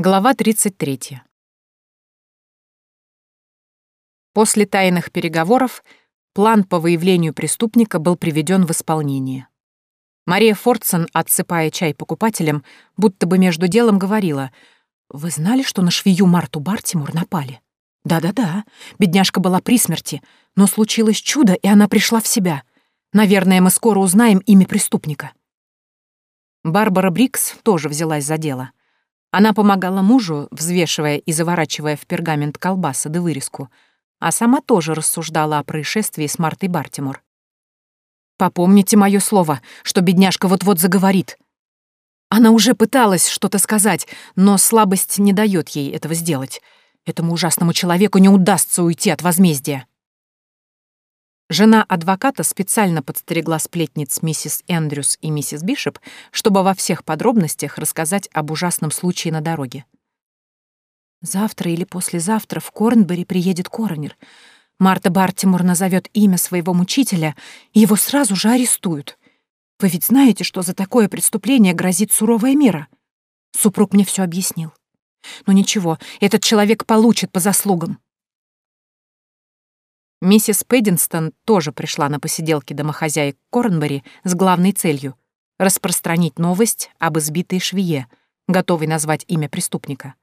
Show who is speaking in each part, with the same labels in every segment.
Speaker 1: Глава 33. После тайных переговоров план по выявлению преступника был приведен в исполнение. Мария Фордсон, отсыпая чай покупателям, будто бы между делом говорила, «Вы знали, что на швею Марту Бартимур напали?» «Да-да-да, бедняжка была при смерти, но случилось чудо, и она пришла в себя. Наверное, мы скоро узнаем имя преступника». Барбара Брикс тоже взялась за дело — она помогала мужу, взвешивая и заворачивая в пергамент колбасы да вырезку, а сама тоже рассуждала о происшествии с Мартой Бартимор. «Попомните мое слово, что бедняжка вот-вот заговорит». Она уже пыталась что-то сказать, но слабость не дает ей этого сделать. Этому ужасному человеку не удастся уйти от возмездия. Жена адвоката специально подстерегла сплетниц миссис Эндрюс и миссис Бишоп, чтобы во всех подробностях рассказать об ужасном случае на дороге. «Завтра или послезавтра в Корнбери приедет коронер. Марта Бартимур назовет имя своего мучителя, и его сразу же арестуют. Вы ведь знаете, что за такое преступление грозит суровая мера?» Супруг мне все объяснил. «Но ничего, этот человек получит по заслугам». Миссис Пэддинстон тоже пришла на посиделки домохозяек Корнбери с главной целью — распространить новость об избитой швее, готовой назвать имя преступника.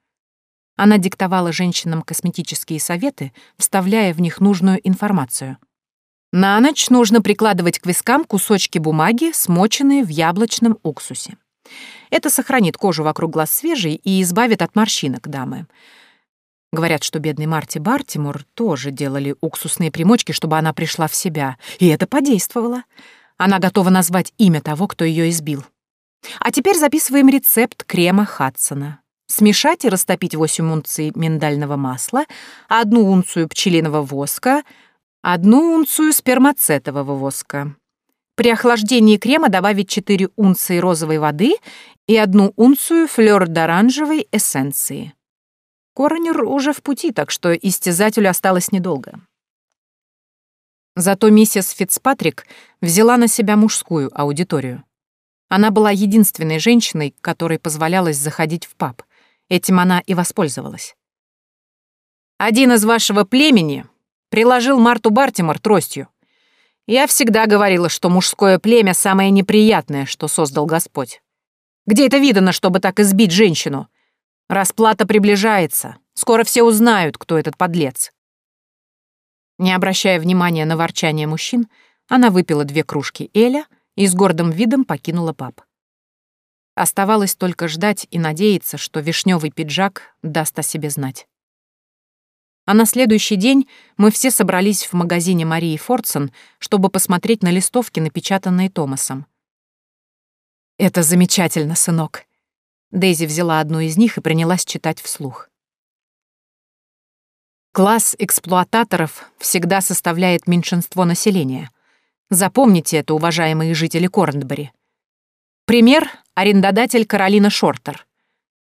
Speaker 1: Она диктовала женщинам косметические советы, вставляя в них нужную информацию. На ночь нужно прикладывать к вискам кусочки бумаги, смоченные в яблочном уксусе. Это сохранит кожу вокруг глаз свежей и избавит от морщинок дамы. Говорят, что бедной Марти Бартимур тоже делали уксусные примочки, чтобы она пришла в себя. И это подействовало. Она готова назвать имя того, кто ее избил. А теперь записываем рецепт крема Хадсона. Смешать и растопить 8 унций миндального масла, одну унцию пчелиного воска, одну унцию спермацетового воска. При охлаждении крема добавить 4 унции розовой воды и одну унцию флёр-д'оранжевой эссенции. Коронер уже в пути, так что истязателю осталось недолго. Зато миссис Фицпатрик взяла на себя мужскую аудиторию. Она была единственной женщиной, которой позволялось заходить в паб. Этим она и воспользовалась. «Один из вашего племени приложил Марту Бартимор тростью. Я всегда говорила, что мужское племя самое неприятное, что создал Господь. Где это видано, чтобы так избить женщину? Расплата приближается. Скоро все узнают, кто этот подлец. Не обращая внимания на ворчание мужчин, она выпила две кружки Эля и с гордым видом покинула паб. Оставалось только ждать и надеяться, что вишневый пиджак даст о себе знать. А на следующий день мы все собрались в магазине Марии Фордсон, чтобы посмотреть на листовки, напечатанные Томасом. «Это замечательно, сынок», Дейзи взяла одну из них и принялась читать вслух. Класс эксплуататоров всегда составляет меньшинство населения. Запомните это, уважаемые жители Корнбери. Пример — арендодатель Каролина Шортер.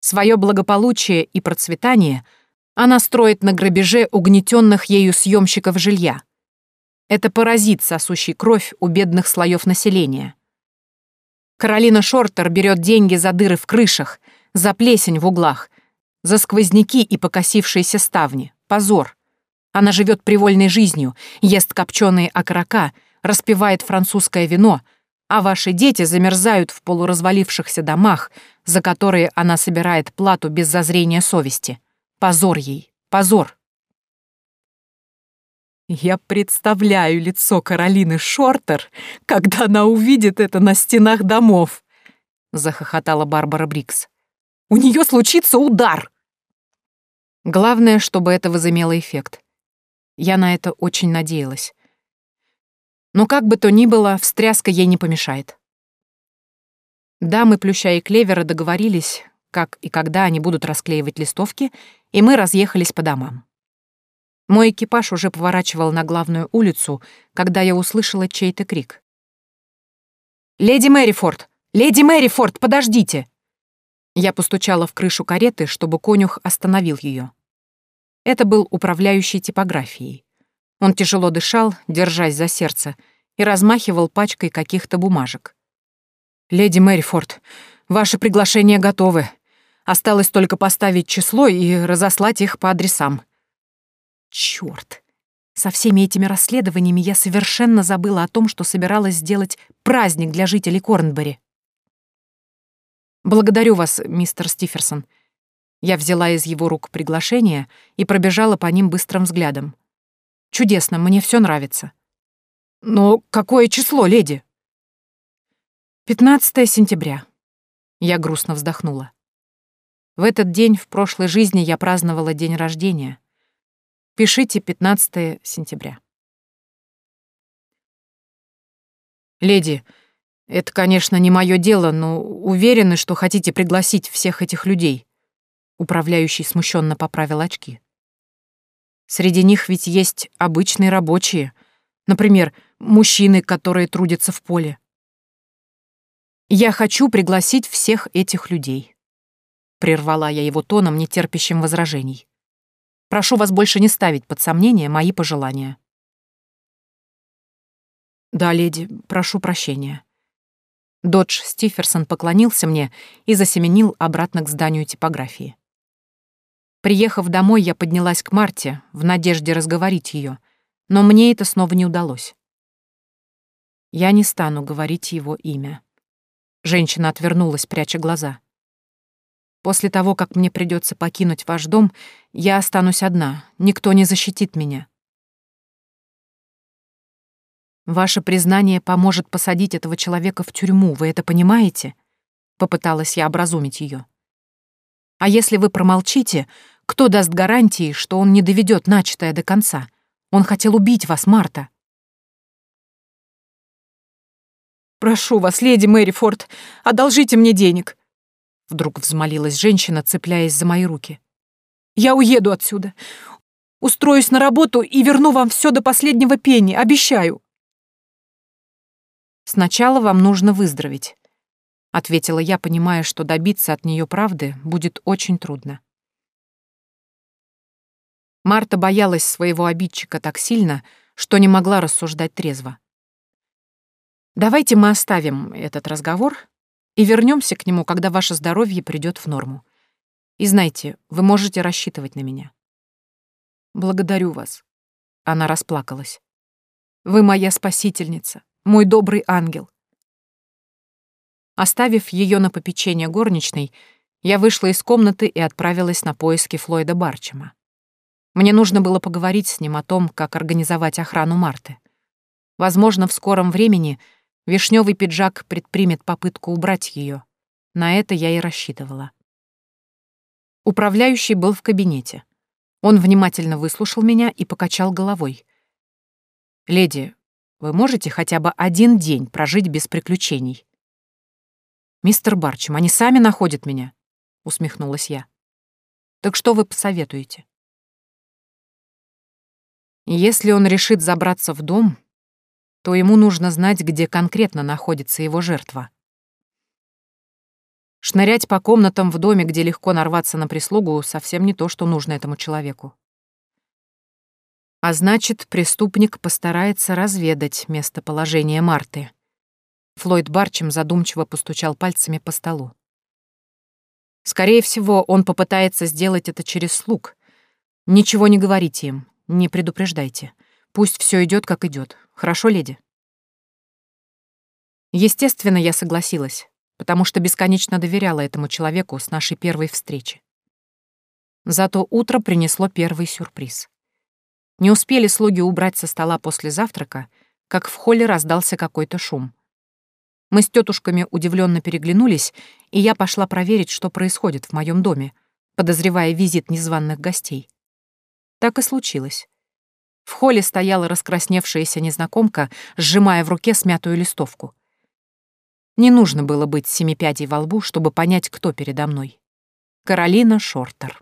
Speaker 1: Свое благополучие и процветание она строит на грабеже угнетенных ею съемщиков жилья. Это паразит, сосущий кровь у бедных слоев населения. Каролина Шортер берет деньги за дыры в крышах, за плесень в углах, за сквозняки и покосившиеся ставни. Позор. Она живет привольной жизнью, ест копченые окорока, распивает французское вино, а ваши дети замерзают в полуразвалившихся домах, за которые она собирает плату без зазрения совести. Позор ей, позор. Я представляю лицо Каролины Шортер, когда она увидит это на стенах домов, захохотала Барбара Брикс. У нее случится удар. Главное, чтобы это возымело эффект. Я на это очень надеялась. Но как бы то ни было, встряска ей не помешает. Дамы Плюща и Клевера договорились, как и когда они будут расклеивать листовки, и мы разъехались по домам. Мой экипаж уже поворачивал на главную улицу, когда я услышала чей-то крик. «Леди Мэрифорд! Леди Мэрифорд, подождите!» Я постучала в крышу кареты, чтобы конюх остановил ее. Это был управляющий типографией. Он тяжело дышал, держась за сердце, и размахивал пачкой каких-то бумажек. «Леди Мэрифорд, ваши приглашения готовы. Осталось только поставить число и разослать их по адресам. Чёрт! Со всеми этими расследованиями я совершенно забыла о том, что собиралась сделать праздник для жителей Корнбери. «Благодарю вас, мистер Стиферсон». Я взяла из его рук приглашение и пробежала по ним быстрым взглядом. «Чудесно, мне все нравится». «Но какое число, леди?» «15 сентября». Я грустно вздохнула. В этот день в прошлой жизни я праздновала день рождения. Пишите 15 сентября. «Леди, это, конечно, не мое дело, но уверены, что хотите пригласить всех этих людей». Управляющий смущенно поправил очки. Среди них ведь есть обычные рабочие, например, мужчины, которые трудятся в поле. Я хочу пригласить всех этих людей. Прервала я его тоном, не терпящим возражений. Прошу вас больше не ставить под сомнение мои пожелания. Да, леди, прошу прощения. Додж Стиферсон поклонился мне и засеменил обратно к зданию типографии. Приехав домой, я поднялась к Марте в надежде разговорить ее, но мне это снова не удалось. Я не стану говорить его имя. Женщина отвернулась, пряча глаза. После того, как мне придется покинуть ваш дом, я останусь одна, никто не защитит меня. Ваше признание поможет посадить этого человека в тюрьму, вы это понимаете? Попыталась я образумить ее. А если вы промолчите, кто даст гарантии, что он не доведет начатое до конца? Он хотел убить вас, Марта. «Прошу вас, леди Мэри Форд, одолжите мне денег!» Вдруг взмолилась женщина, цепляясь за мои руки. «Я уеду отсюда. Устроюсь на работу и верну вам все до последнего пенни, обещаю!» «Сначала вам нужно выздороветь», — ответила я, понимая, что добиться от нее правды будет очень трудно. Марта боялась своего обидчика так сильно, что не могла рассуждать трезво. «Давайте мы оставим этот разговор и вернемся к нему, когда ваше здоровье придет в норму. И знайте, вы можете рассчитывать на меня». «Благодарю вас», — она расплакалась. «Вы моя спасительница мой добрый ангел. Оставив ее на попечение горничной, я вышла из комнаты и отправилась на поиски Флойда Барчема. Мне нужно было поговорить с ним о том, как организовать охрану Марты. Возможно, в скором времени вишневый пиджак предпримет попытку убрать ее. На это я и рассчитывала. Управляющий был в кабинете. Он внимательно выслушал меня и покачал головой. «Леди, вы можете хотя бы один день прожить без приключений?» «Мистер Барчем, они сами находят меня», — усмехнулась я. «Так что вы посоветуете?» «Если он решит забраться в дом, то ему нужно знать, где конкретно находится его жертва. Шнырять по комнатам в доме, где легко нарваться на прислугу, совсем не то, что нужно этому человеку. А значит, преступник постарается разведать местоположение Марты. Флойд Барчем задумчиво постучал пальцами по столу. Скорее всего, он попытается сделать это через слуг. Ничего не говорите им, не предупреждайте. Пусть все идет, как идет. Хорошо, леди? Естественно, я согласилась, потому что бесконечно доверяла этому человеку с нашей первой встречи. Зато утро принесло первый сюрприз. Не успели слуги убрать со стола после завтрака, как в холле раздался какой-то шум. Мы с тетушками удивленно переглянулись, и я пошла проверить, что происходит в моем доме, подозревая визит незваных гостей. Так и случилось. В холле стояла раскрасневшаяся незнакомка, сжимая в руке смятую листовку. Не нужно было быть семипядей во лбу, чтобы понять, кто передо мной. Каролина Шортер.